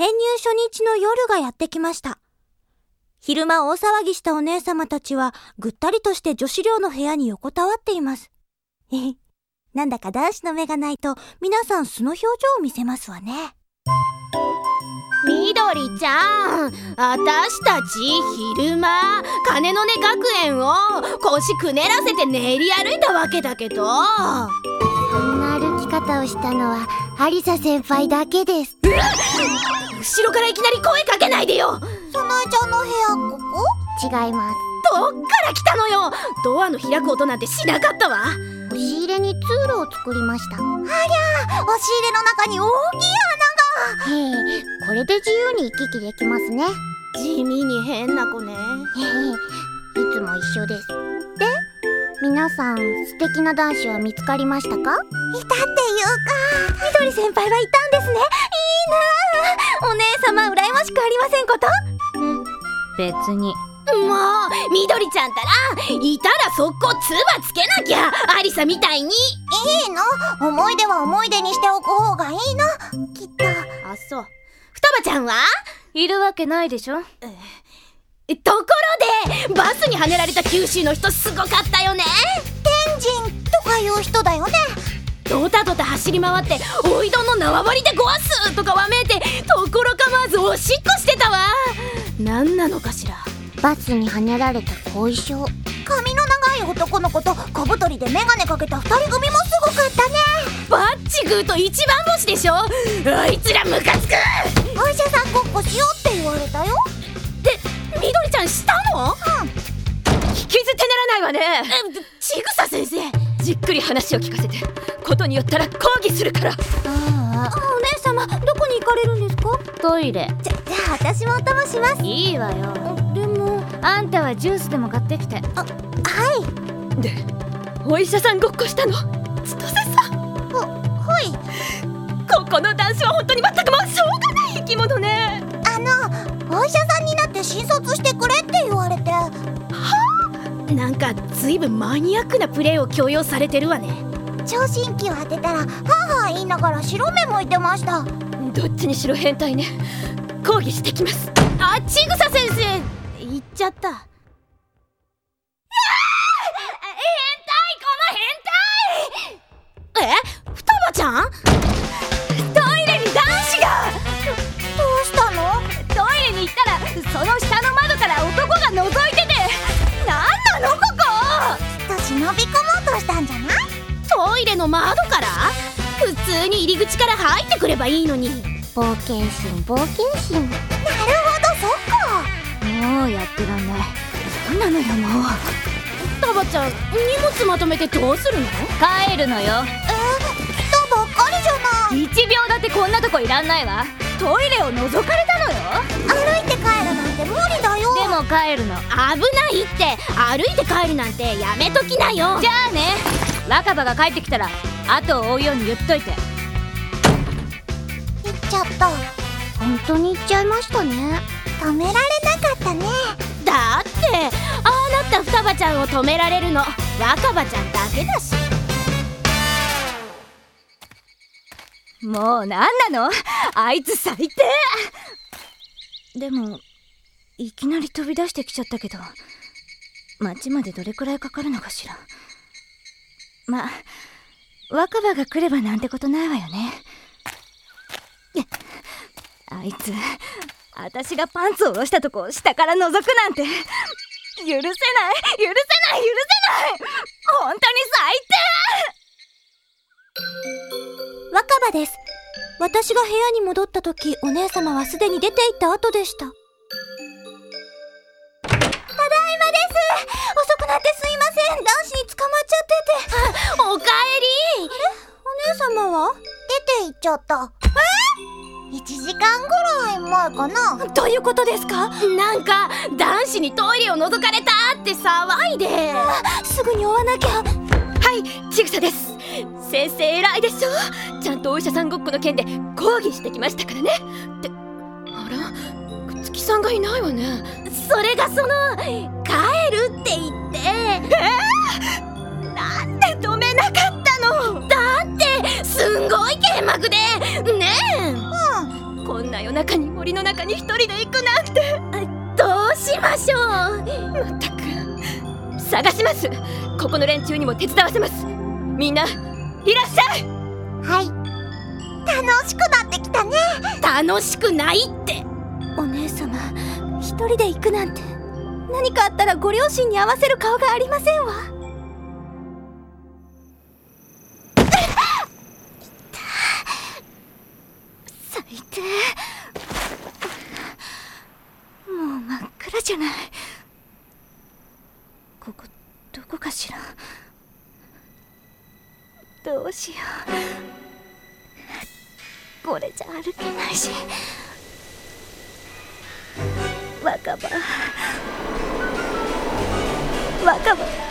編入初日の夜がやってきました。昼間大騒ぎしたお姉様たちはぐったりとして女子寮の部屋に横たわっています。えへなんだか男子の目がないと皆さん素の表情を見せますわね。みどりちゃんあたしたち昼間金の音学園を腰くねらせて練り歩いたわけだけどそんな歩き方をしたのはアリサ先輩だけです 後ろからいきなり声かけないでよ。さなえちゃんの部屋ここ？違います。どっから来たのよ。ドアの開く音なんてしなかったわ。押し入れに通路を作りました。へ押し入れの中に大きいえこれで自由に行き来できますね。へ地味に変な子ね。えいつも一緒です。で皆さん素敵な男子は見つかりましたか？いたっていうか、みどり先輩はいたんですね。いいなしくありませんこと？別に。もうみどりちゃんたらいたら速攻つばつけなきゃ。アリサみたいに。いいの？思い出は思い出にしておく方がいいのきっと。あそう。双葉ちゃんは？いるわけないでしょ？えところでバスにはねられた九州の人すごかったよね。天神とかいう人だよね。ドタドタ走り回っておいどんの縄張りでごわすとかわめいてところ構わずおしっこしてたわ。何なのかしら。バスにはねられた後遺症。髪の長い男の子と小太りでメガネかけた二人組もすごかったね。バッチグーと一番星でしょ。あいつらムカつく。お医者さんごっこしようって言われたよ。でみどりちゃんしたの？聞き捨てならないわね。えちぐさ先生じっくり話を聞かせてことによったら抗議するから。ああ、お姉様、どこに行かれるんですか？トイレ。じゃ、じゃあ私もお供します。いいわよ。でも、あんたはジュースでも買ってきて。はい。でお医者さんごっこしたの？千歳さん。はい。ここの男子は本当に全くもうしょうがない生き物ね。あの、お医者さんになって診察してくれかずいぶんマニアックなプレーを強要されてるわね。聴診器を当てたら、はあはあ言いながら白目向いてました。どっちにしろ変態ね。抗議してきます。あちぐさ先生！言っちゃった。変態！この変態！え？双葉ちゃん？こと忍び込もうとしたんじゃない？トイレの窓から？普通に入り口から入ってくればいいのに。冒険心冒険心。なるほど、そっか。もうやってらんない。何なのよもう。双葉ちゃん荷物まとめてどうするの？帰るのよ。え？ー、来たばっかりじゃない。1秒だってこんなとこいらんないわ。トイレを覗かれたのよ。歩いて帰るなんて無理帰るの。危ないって。歩いて帰るなんてやめときなよ。じゃあね。若葉が帰ってきたら後を追うように言っといて。行っちゃった。本当に行っちゃいましたね。止められなかったね。だってああなった双葉ちゃんを止められるの。若葉ちゃんだけだし。もう何なの？あいつ最低。でもいきなり飛び出してきちゃったけど町までどれくらいかかるのかしらまあ若葉が来ればなんてことないわよねあいつ私がパンツを下ろしたとこを下から覗くなんて許せない許せない許せない本当に最低若葉です。私が部屋に戻った時、お姉様はすでに出て行った後でした。まっちゃってて。おかえり。お姉様は？出て行っちゃった。え ?1 時間ぐらい前かな。どういうことですか？なんか男子にトイレを覗かれたって騒いで。すぐに追わなきゃ。はいちぐさです。先生偉いでしょ？ちゃんとお医者さんごっこの件で抗議してきましたからね。ってあら？くつきさんがいないわね。それがその帰るって言って。なんんな真夜中に森の中に一人で行くなんて。どうしましょう。まったく。探します。ここの連中にも手伝わせます。みんないらっしゃい。はい。楽しくなってきたね。楽しくないって。お姉様一人で行くなんて。何かあったらご両親に合わせる顔がありませんわるじゃないここどこかしら？どうしよう。これじゃ歩けないし。若葉。若葉。